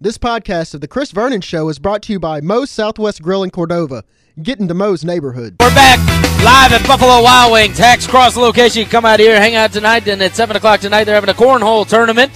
This podcast of The Chris Vernon Show is brought to you by Moe's Southwest Grill in Cordova. Get into Moe's neighborhood. We're back live at Buffalo Wild Wings. Hacks Cross location. Come out here, hang out tonight, and at 7 o'clock tonight they're having a cornhole tournament.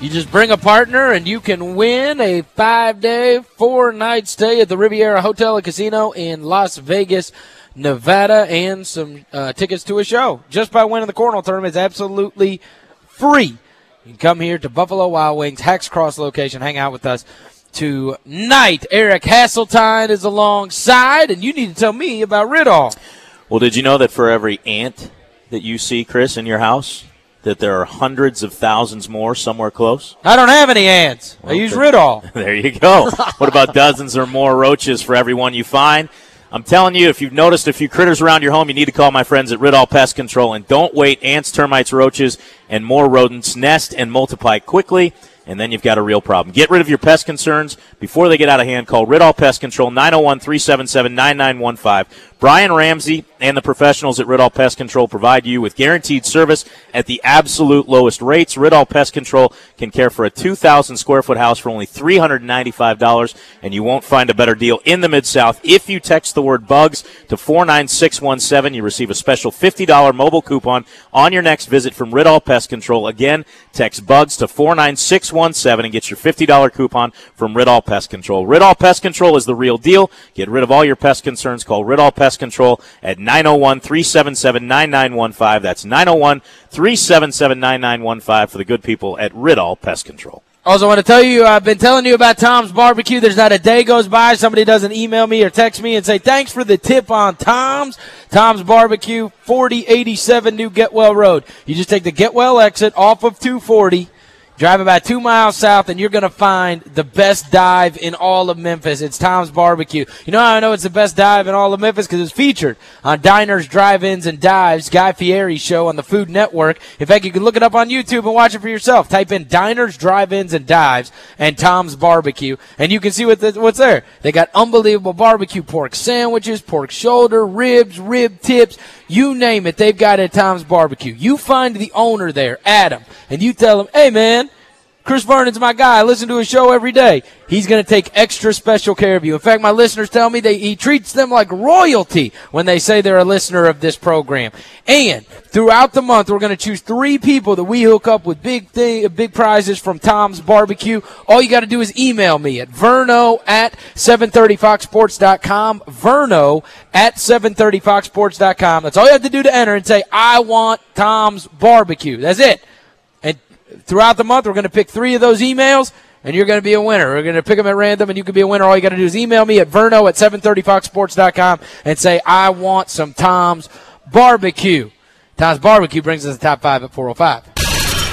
You just bring a partner and you can win a five-day, four-night stay at the Riviera Hotel and Casino in Las Vegas, Nevada, and some uh, tickets to a show. Just by winning the cornhole tournament It's absolutely free. You can come here to Buffalo Wild Wings, Hacks Cross location, hang out with us tonight. Eric Hasseltine is alongside, and you need to tell me about Ridall. Well, did you know that for every ant that you see, Chris, in your house, that there are hundreds of thousands more somewhere close? I don't have any ants. I use Ridall. There you go. what about dozens or more roaches for every one you find? I'm telling you, if you've noticed a few critters around your home, you need to call my friends at Ridall Pest Control. And don't wait. Ants, termites, roaches, and more rodents nest and multiply quickly, and then you've got a real problem. Get rid of your pest concerns before they get out of hand. Call Ridall Pest Control, 901 377 9915. Brian Ramsey and the professionals at Ridall Pest Control provide you with guaranteed service at the absolute lowest rates. Ridall Pest Control can care for a 2,000 square foot house for only $395, and you won't find a better deal in the Mid South. If you text the word bugs to 49617, you receive a special $50 mobile coupon on your next visit from Ridall Pest Control. Again, text bugs to 49617 and get your $50 coupon from Ridall Pest Control. Ridall Pest Control is the real deal. Get rid of all your pest concerns. Call Ridall Pest Control at 901 377 9915. That's 901 377 9915 for the good people at Ridall Pest Control. Also, want to tell you, I've been telling you about Tom's Barbecue. There's not a day goes by somebody doesn't email me or text me and say, thanks for the tip on Tom's. Tom's Barbecue, 4087 New Getwell Road. You just take the Getwell exit off of 240 Drive about two miles south, and you're going to find the best dive in all of Memphis. It's Tom's Barbecue. You know I know it's the best dive in all of Memphis? Because it's featured on Diners, Drive-Ins, and Dives, Guy Fieri show on the Food Network. In fact, you can look it up on YouTube and watch it for yourself. Type in Diners, Drive-Ins, and Dives and Tom's Barbecue, and you can see what the, what's there. They got unbelievable barbecue pork sandwiches, pork shoulder, ribs, rib tips, you name it. They've got it at Tom's Barbecue. You find the owner there, Adam, and you tell him, hey, man, Chris Vernon's my guy. I listen to his show every day. He's going to take extra special care of you. In fact, my listeners tell me that he treats them like royalty when they say they're a listener of this program. And throughout the month, we're going to choose three people that we hook up with big thing, big prizes from Tom's Barbecue. All you got to do is email me at verno at 730foxsports.com. Verno at 730foxsports.com. That's all you have to do to enter and say, I want Tom's Barbecue. That's it throughout the month, we're going to pick three of those emails, and you're going to be a winner. We're going to pick them at random, and you can be a winner. All you got to do is email me at verno at 730foxsports.com and say, I want some Tom's Barbecue. Tom's Barbecue brings us the top five at 405.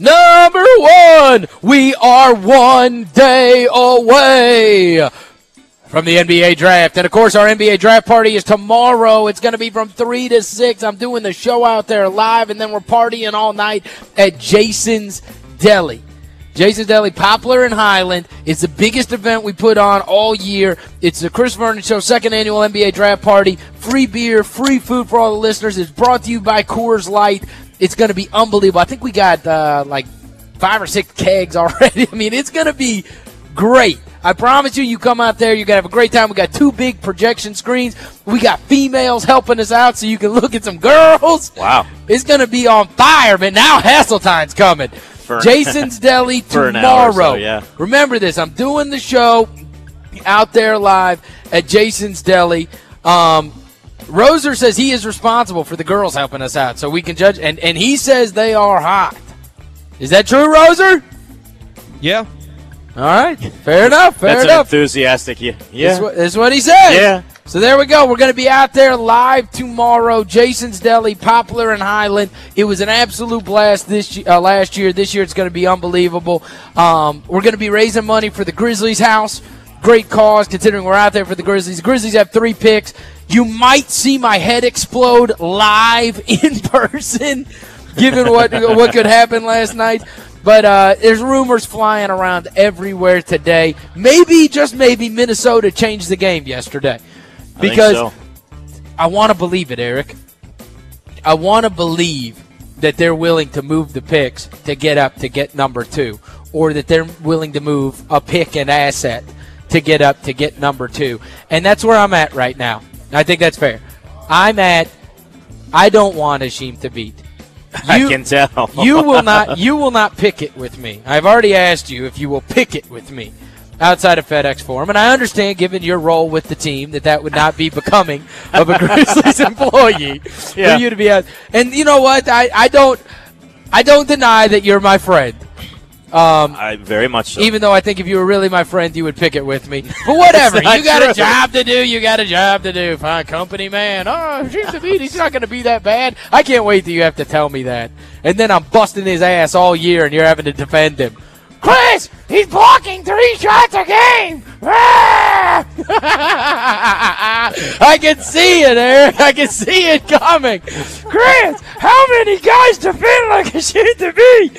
Number one, we are one day away from the NBA draft. And of course, our NBA draft party is tomorrow. It's going to be from 3 to 6. I'm doing the show out there live, and then we're partying all night at Jason's Deli. Jason's Deli, Poplar and Highland. It's the biggest event we put on all year. It's the Chris Vernon Show second annual NBA draft party. Free beer, free food for all the listeners. It's brought to you by Coors Light. It's going to be unbelievable. I think we got uh, like five or six kegs already. I mean, it's going to be great. I promise you, you come out there, you're going to have a great time. We got two big projection screens. We got females helping us out so you can look at some girls. Wow. It's going to be on fire, but now Hasseltine's coming. For, Jason's Deli tomorrow. So, yeah. Remember this, I'm doing the show out there live at Jason's Deli. Um, Roser says he is responsible for the girls helping us out, so we can judge. And, and he says they are hot. Is that true, Roser? Yeah. All right. Fair enough. Fair That's enough. enthusiastic. Yeah. Yeah. That's what, that's what he said. Yeah. So there we go. We're going to be out there live tomorrow. Jason's Deli, Poplar and Highland. It was an absolute blast this uh, last year. This year it's going to be unbelievable. Um, we're going to be raising money for the Grizzlies house. Great cause considering we're out there for the Grizzlies. The Grizzlies have three picks You might see my head explode live in person, given what what could happen last night. But uh, there's rumors flying around everywhere today. Maybe, just maybe, Minnesota changed the game yesterday. Because I, so. I want to believe it, Eric. I want to believe that they're willing to move the picks to get up to get number two, or that they're willing to move a pick and asset to get up to get number two. And that's where I'm at right now. I think that's fair. I'm at, I don't want Hasheem Thabeet. You, I can tell. you will not. You will not pick it with me. I've already asked you if you will pick it with me outside of FedEx Forum, and I understand, given your role with the team, that that would not be becoming of a Grizzlies employee yeah. for you to be out. And you know what? I, I don't. I don't deny that you're my friend. Um, I very much so. Even though I think if you were really my friend, you would pick it with me. But whatever, you got true. a job to do. You got a job to do. Fine, company man. Oh, seems to be he's not going to be that bad. I can't wait till you have to tell me that. And then I'm busting his ass all year, and you're having to defend him. Chris, he's blocking three shots a game. I can see it, Eric. I can see it coming. Chris, how many guys defend like a shit to be?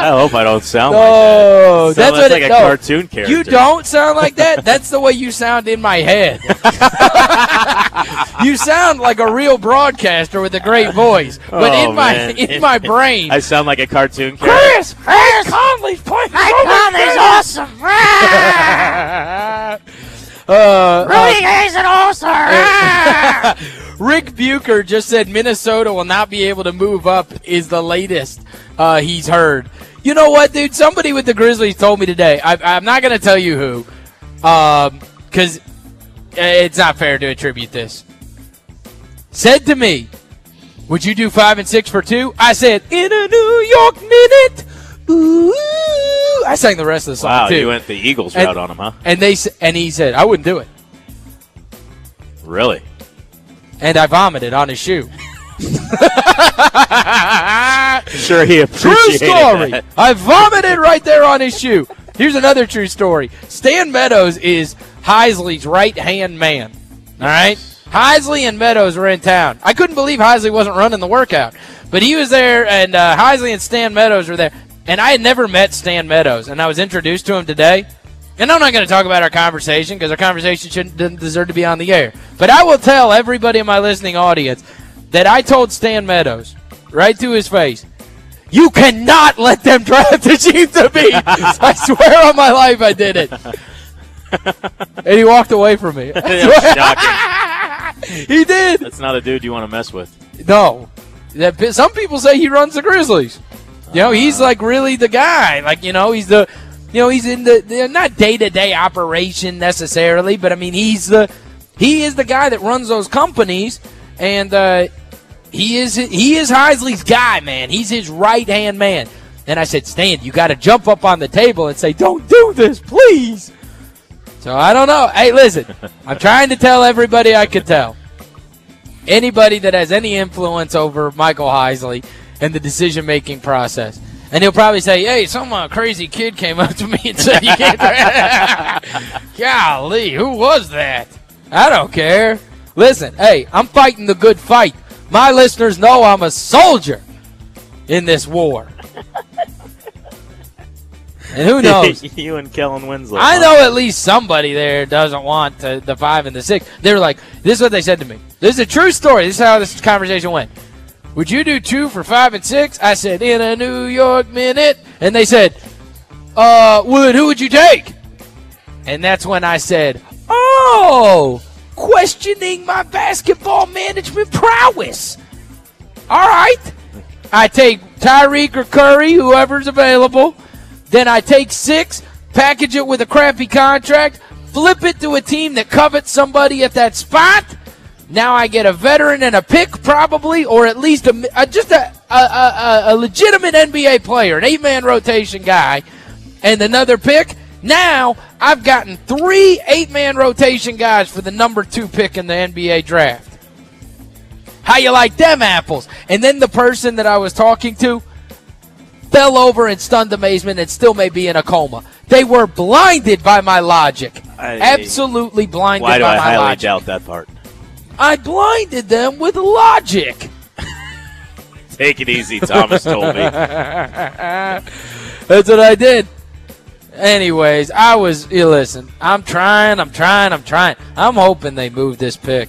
I hope I don't sound no, like that. that's what like it, a no, cartoon character. You don't sound like that. That's the way you sound in my head. you sound like a real broadcaster with a great voice, but oh, in my man. in my brain, I sound like a cartoon character. Chris, Chris Conley's playing. Conley's awesome. uh, Rudy Gay's an all-star. Rick Bucher just said Minnesota will not be able to move up is the latest uh, he's heard. You know what, dude? Somebody with the Grizzlies told me today. I, am not going to tell you who, because um, it's not fair to attribute this. Said to me, would you do five and six for two? I said, in a New York minute. Ooh. I sang the rest of the song wow, too. you went the Eagles and, route on him, huh? And they and he said, I wouldn't do it. Really? And I vomited on his shoe. sure, he appreciated True story. That. I vomited right there on his shoe. Here's another true story. Stan Meadows is Heisley's right hand man. All right? Heisley and Meadows were in town. I couldn't believe Heisley wasn't running the workout. But he was there, and uh, Heisley and Stan Meadows were there. And I had never met Stan Meadows, and I was introduced to him today. And I'm not going to talk about our conversation because our conversation shouldn't deserve to be on the air. But I will tell everybody in my listening audience that I told Stan Meadows right to his face, you cannot let them draft the Chief to beat. I swear on my life I did it. and he walked away from me. he did. That's not a dude you want to mess with. No. That, some people say he runs the Grizzlies. You know, he's like really the guy. Like, you know, he's the, you know, he's in the, the not day to day operation necessarily, but I mean, he's the, he is the guy that runs those companies, and uh, he is he is Heisley's guy, man. He's his right hand man. And I said, Stan, you got to jump up on the table and say, don't do this, please. So I don't know. Hey, listen, I'm trying to tell everybody I could tell. Anybody that has any influence over Michael Heisley and the decision making process. And he'll probably say, hey, some uh, crazy kid came up to me and said you can't. Golly, who was that? I don't care. Listen, hey, I'm fighting the good fight. My listeners know I'm a soldier in this war. And who knows? you and Kellen Winslow. I know at least somebody there doesn't want to, the five and the six. They were like, this is what they said to me. This is a true story. This is how this conversation went. Would you do two for five and six? I said, in a New York minute. And they said, uh, Wood, who would you take? And that's when I said, oh, questioning my basketball management prowess. All right. I take Tyreke or Curry, whoever's available. Then I take six, package it with a crappy contract, flip it to a team that covets somebody at that spot. Now I get a veteran and a pick, probably, or at least a, a just a, a, a, legitimate NBA player, an eight man rotation guy, and another pick. Now I've gotten three eight man rotation guys for the number two pick in the NBA draft. How you like them apples? And then the person that I was talking to fell over in stunned amazement and still may be in a coma. They were blinded by my logic. I- Absolutely blinded Why do I highly doubt that part? I blinded them with logic. Take it easy, Thomas told me. That's what I did. Anyways, I was. You listen, I'm trying. I'm trying. I'm trying. I'm hoping they move this pick,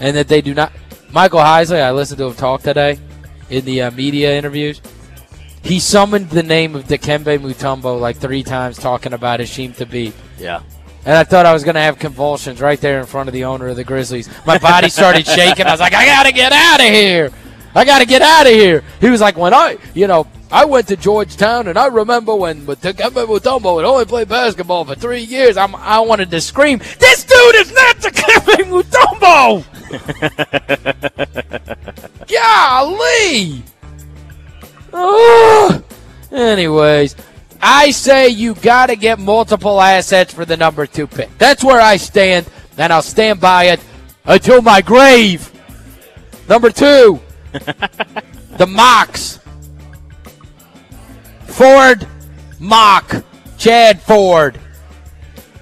and that they do not. Michael Heisley, I listened to him talk today in the uh, media interviews. He summoned the name of Dikembe Mutombo like three times, talking about Hasheem Thabeet. Yeah. And I thought I was going to have convulsions right there in front of the owner of the Grizzlies. My body started shaking. I was like, I got to get out of here. I got to get out of here. He was like, when I, you know, I went to Georgetown and I remember when Mutombo had only played basketball for three years. I'm, I wanted to scream, this dude is not Dikembe Mutombo! Golly! Oh. Anyways, I say you got to get multiple assets for the number two pick. That's where I stand, and I'll stand by it until my grave. Number two, the Mox. Ford Mock. Chad Ford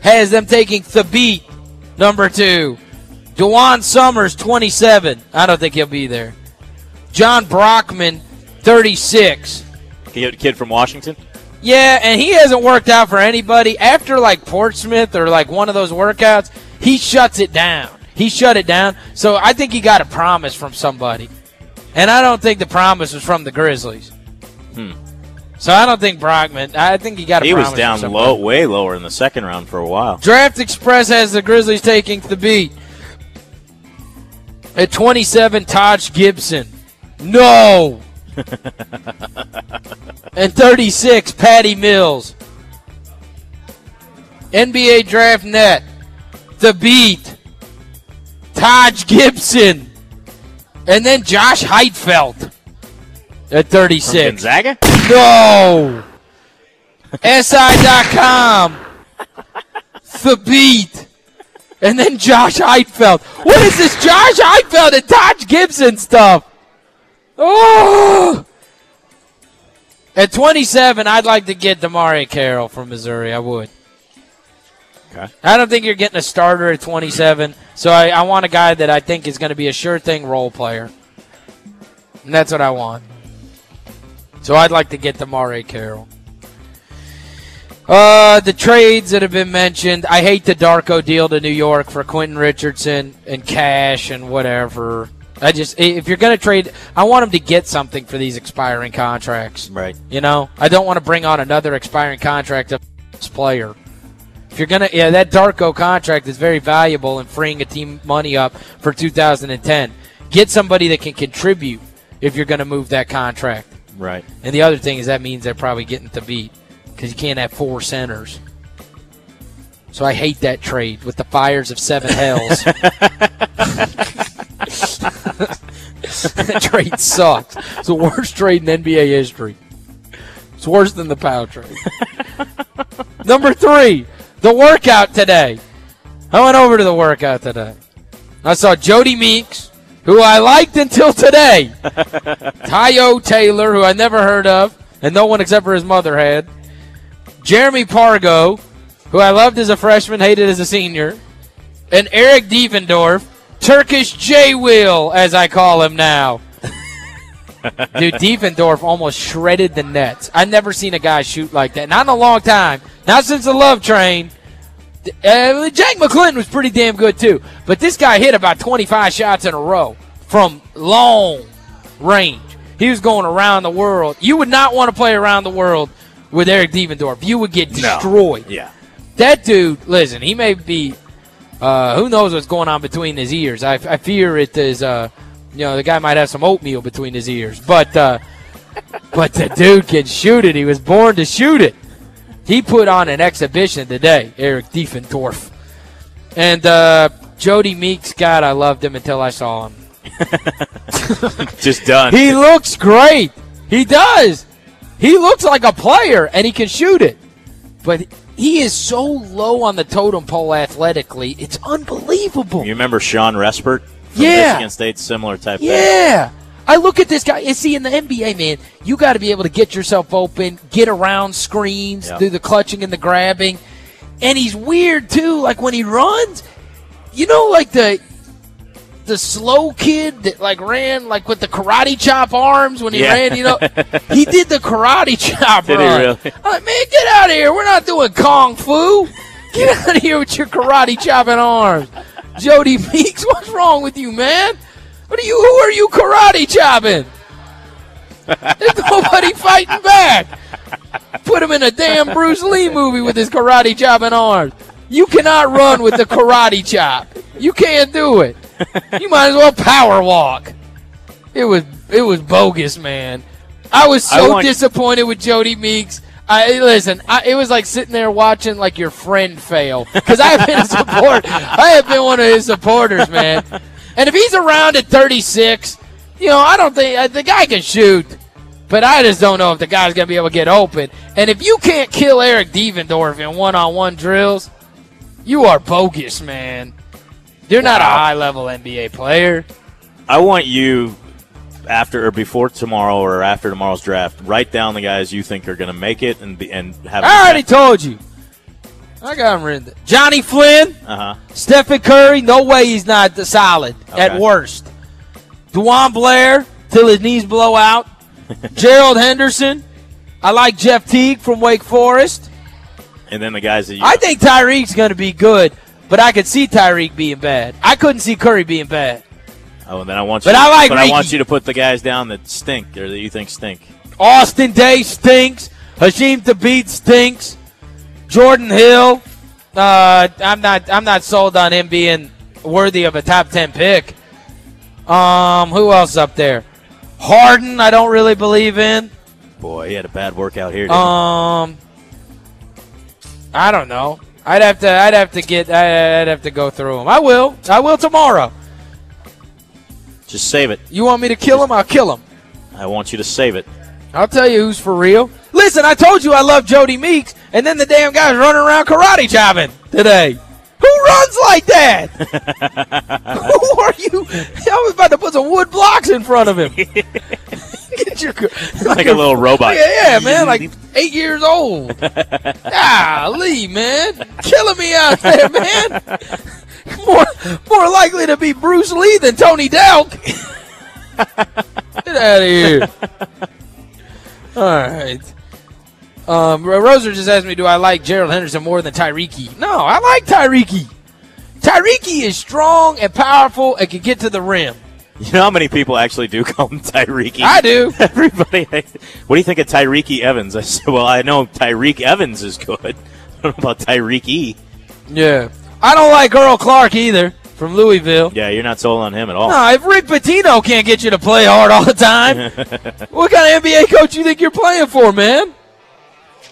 has them taking Thabeet, number two. DaJuan Summers, 27. I don't think he'll be there. Jon Brockman, 36. Kid kid from Washington? Yeah, and he hasn't worked out for anybody. After like Portsmouth or like one of those workouts, he shuts it down. He shut it down. So I think he got a promise from somebody. And I don't think the promise was from the Grizzlies. Hmm. So I don't think Brockman. I think he got a He promise was down low, way lower in the second round for a while. Draft Express has the Grizzlies taking Thabeet. At 27, Taj Gibson. No. and 36, Patty Mills. NBA Draft Net. Thabeet. Taj Gibson. And then Josh Heytvelt at From 36. Gonzaga? No. SI.com. Thabeet. And then Josh Heytvelt. What is this Josh Heytvelt and Taj Gibson stuff? Oh. At 27, I'd like to get DeMarre Carroll from Missouri. I would. Okay. I don't think you're getting a starter at 27, so I, I want a guy that I think is going to be a sure thing role player. And that's what I want. So I'd like to get DeMarre Carroll. Uh, the trades that have been mentioned. I hate the Darko deal to New York for Quentin Richardson and cash and whatever. I just, if you're going to trade, I want them to get something for these expiring contracts. Right. You know, I don't want to bring on another expiring contract of this player. If you're gonna, yeah, that Darko contract is very valuable in freeing a team money up for 2010. Get somebody that can contribute if you're gonna move that contract. Right. And the other thing is that means they're probably getting to beat because you can't have four centers. So I hate that trade with the fires of seven hells. that trade sucks. It's the worst trade in NBA history. It's worse than the Powell trade. Number three, the workout today. I went over to the workout today. I saw Jodie Meeks, who I liked until today. Tyo Taylor, who I never heard of, and no one except for his mother had. Jeremy Pargo, who I loved as a freshman, hated as a senior. And Eric Devendorf, Turkish J Wheel, as I call him now. Dude, Devendorf almost shredded the nets. I've never seen a guy shoot like that. Not in a long time. Not since the love train. Uh, Jack McClinton was pretty damn good too. But this guy hit about 25 shots in a row from long range. He was going around the world. You would not want to play around the world with Eric Devendorf. You would get destroyed. Yeah. That dude, listen, he may be. Uh, who knows what's going on between his ears? I, I fear it is. Uh, you know, the guy might have some oatmeal between his ears, but uh, but the dude can shoot it. He was born to shoot it. He put on an exhibition today, Eric Devendorf, and uh, Jodie Meeks. God, I loved him until I saw him. Just done. He looks great. He does. He looks like a player, and he can shoot it. But he is so low on the totem pole athletically. It's unbelievable. You remember Shawn Respert from Yeah. Michigan State? Similar type thing. Yeah. I look at this guy and see in the NBA, man, you got to be able to get yourself open, get around screens, Yeah. do the clutching and the grabbing. And he's weird too. Like when he runs, you know, like the the slow kid that like ran like with the karate chop arms when he Yeah. ran. You know, he did the karate chop Did he run. really? I'm like, man, get out of here. We're not doing kung fu. Get out of here with your karate chopping arms. Jodie Meeks, what's wrong with you, man? What are you? Who are you karate chopping? There's nobody fighting back. Put him in a damn Bruce Lee movie with his karate chopping arms. You cannot run with the karate chop. You can't do it. You might as well power walk. It was it was bogus, man. I was I so want- disappointed with Jodie Meeks. I listen. I, it was like sitting there watching like your friend fail because I have been a support. I have been one of his supporters, man. And if he's around at 36, you know, I don't think the guy can shoot, but I just don't know if the guy's gonna be able to get open. And if you can't kill Eric Devendorf in one-on-one drills, you are bogus, man. You're not a high-level NBA player. I want you after or before tomorrow or after tomorrow's draft, write down the guys you think are going to make it and be, and have. I already told you. I got him written. Jonny Flynn. Uh huh. Stephen Curry, no way he's not the solid at worst. DeJuan Blair till his knees blow out. Gerald Henderson. I like Jeff Teague from Wake Forest. And then the guys that you. I think Tyreek's going to be good, but I could see Tyreek being bad. I couldn't see Curry being bad. Oh, and then I want you. But I like But I want you to put the guys down that stink or that you think stink. Austin Daye stinks. Hasheem Thabeet stinks. Jordan Hill. Uh, I'm not. I'm not sold on him being worthy of a top ten pick. Um, who else up there? Harden. I don't really believe in. Boy, he had a bad workout here. Um, I don't know. I'd have to. I'd have to get. I'd have to go through them. I will. I will tomorrow. Just save it. You want me to kill him? I'll kill him. I want you to save it. I'll tell you who's for real. Listen, I told you I love Jodie Meeks, and then the damn guy's running around karate chopping today. Who runs like that? Who are you? I was about to put some wood blocks in front of him. Get your Like a little robot. Yeah, yeah, man, like eight years old. Golly, man, killing me out there, man. More, more likely to be Bruce Lee than Tony Delk. Get out of here. All right. Um, Ro- Roser just asked me, do I like Gerald Henderson more than Tyreek? No, I like Tyreek. Tyreek is strong and powerful and can get to the rim. You know how many people actually do call him Tyreek? I do. Everybody. What do you think of Tyreek Evans? I said, well, I know Tyreek Evans is good. I don't know about Tyreek E. Yeah. I don't like Earl Clark either from Louisville. Yeah, you're not sold on him at all. No, if Rick Pitino can't get you to play hard all the time, what kind of NBA coach you think you're playing for, man?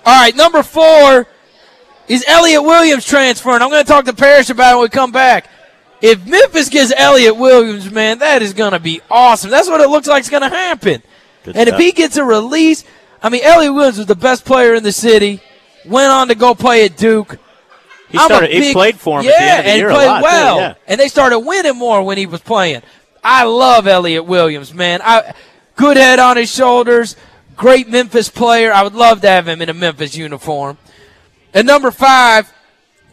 All right, number four is Elliot Williams transferring. I'm going to talk to Parrish about it when we come back. If Memphis gets Elliot Williams, man, that is going to be awesome. That's what it looks like is going to happen. Good and stuff. if he gets a release, I mean, Elliot Williams was the best player in the city. Went on to go play at Duke. he started. he played for him yeah, at the end of the and played lot. too, well. yeah. And they started winning more when he was playing. I love Elliot Williams, man. I good head on his shoulders, great Memphis player. I would love to have him in a Memphis uniform. And number five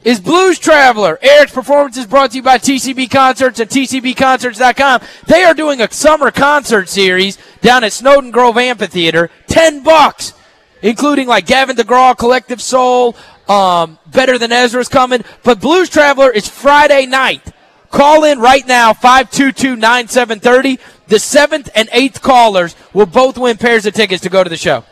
is Blues Traveler. Eric's performance is brought to you by TCB Concerts at TCBConcerts.com. They are doing a summer concert series down at Snowden Grove Amphitheater. Ten bucks, including like Gavin DeGraw, Collective Soul, um, Better Than Ezra's coming. But Blues Traveler is Friday night. Call in right now, 522-9730. The seventh and eighth callers will both win pairs of tickets to go to the show.